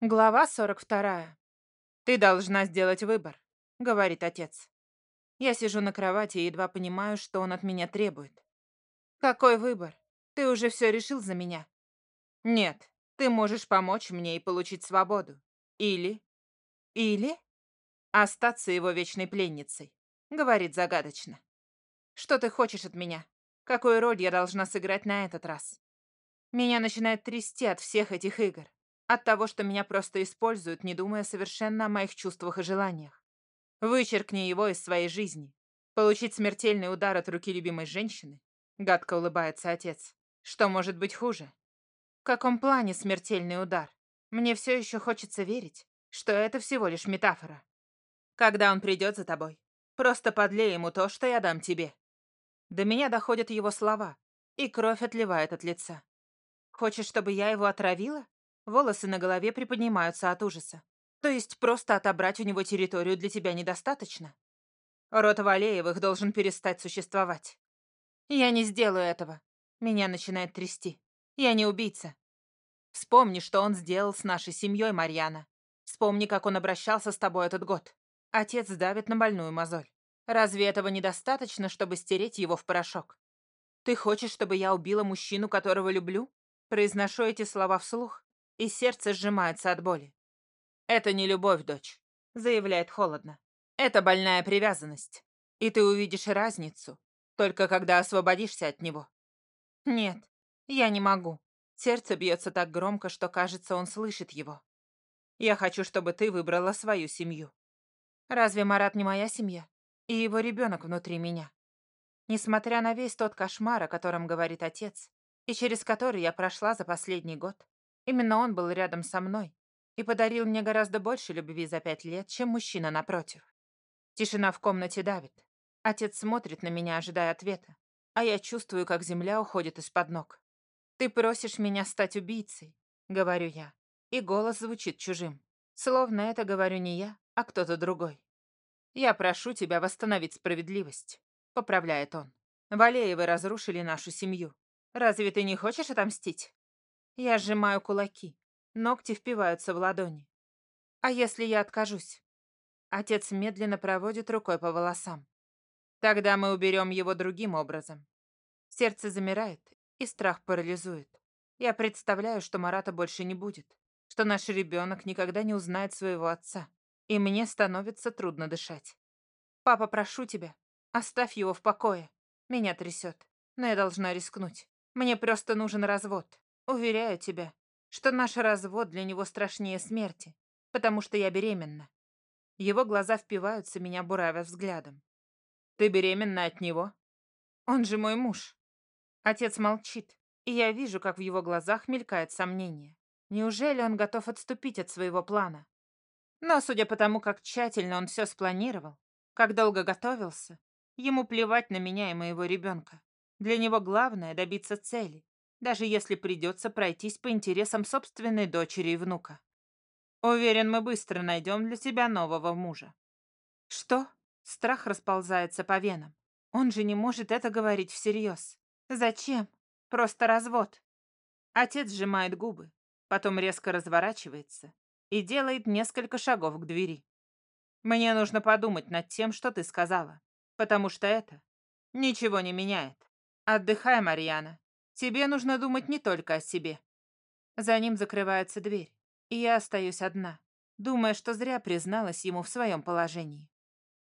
Глава 42. «Ты должна сделать выбор», — говорит отец. Я сижу на кровати и едва понимаю, что он от меня требует. «Какой выбор? Ты уже все решил за меня?» «Нет, ты можешь помочь мне и получить свободу. Или...» «Или?» «Остаться его вечной пленницей», — говорит загадочно. «Что ты хочешь от меня? Какую роль я должна сыграть на этот раз?» Меня начинает трясти от всех этих игр. От того, что меня просто используют, не думая совершенно о моих чувствах и желаниях. Вычеркни его из своей жизни. Получить смертельный удар от руки любимой женщины? Гадко улыбается отец. Что может быть хуже? В каком плане смертельный удар? Мне все еще хочется верить, что это всего лишь метафора. Когда он придет за тобой, просто подлей ему то, что я дам тебе. До меня доходят его слова, и кровь отливает от лица. Хочешь, чтобы я его отравила? Волосы на голове приподнимаются от ужаса. То есть просто отобрать у него территорию для тебя недостаточно? Род Валеевых должен перестать существовать. Я не сделаю этого. Меня начинает трясти. Я не убийца. Вспомни, что он сделал с нашей семьей, Марьяна. Вспомни, как он обращался с тобой этот год. Отец давит на больную мозоль. Разве этого недостаточно, чтобы стереть его в порошок? Ты хочешь, чтобы я убила мужчину, которого люблю? Произношу эти слова вслух, и сердце сжимается от боли. «Это не любовь, дочь», — заявляет холодно. «Это больная привязанность, и ты увидишь разницу, только когда освободишься от него». «Нет, я не могу». Сердце бьется так громко, что, кажется, он слышит его. «Я хочу, чтобы ты выбрала свою семью». «Разве Марат не моя семья? И его ребенок внутри меня?» Несмотря на весь тот кошмар, о котором говорит отец, и через который я прошла за последний год, Именно он был рядом со мной и подарил мне гораздо больше любви за пять лет, чем мужчина напротив. Тишина в комнате давит. Отец смотрит на меня, ожидая ответа, а я чувствую, как земля уходит из-под ног. «Ты просишь меня стать убийцей», — говорю я, и голос звучит чужим. Словно это говорю не я, а кто-то другой. «Я прошу тебя восстановить справедливость», — поправляет он. «Валеевы разрушили нашу семью. Разве ты не хочешь отомстить?» Я сжимаю кулаки. Ногти впиваются в ладони. А если я откажусь? Отец медленно проводит рукой по волосам. Тогда мы уберем его другим образом. Сердце замирает, и страх парализует. Я представляю, что Марата больше не будет, что наш ребенок никогда не узнает своего отца, и мне становится трудно дышать. «Папа, прошу тебя, оставь его в покое. Меня трясет, но я должна рискнуть. Мне просто нужен развод. Уверяю тебя, что наш развод для него страшнее смерти, потому что я беременна. Его глаза впиваются меня, буравя взглядом. Ты беременна от него? Он же мой муж. Отец молчит, и я вижу, как в его глазах мелькает сомнение. Неужели он готов отступить от своего плана? Но, судя по тому, как тщательно он все спланировал, как долго готовился, ему плевать на меня и моего ребенка. Для него главное добиться цели, даже если придется пройтись по интересам собственной дочери и внука. Уверен, мы быстро найдем для тебя нового мужа. Что? Страх расползается по венам. Он же не может это говорить всерьез. Зачем? Просто развод. Отец сжимает губы, потом резко разворачивается и делает несколько шагов к двери. Мне нужно подумать над тем, что ты сказала, потому что это ничего не меняет. Отдыхай, Марьяна. Тебе нужно думать не только о себе. За ним закрывается дверь, и я остаюсь одна, думая, что зря призналась ему в своем положении.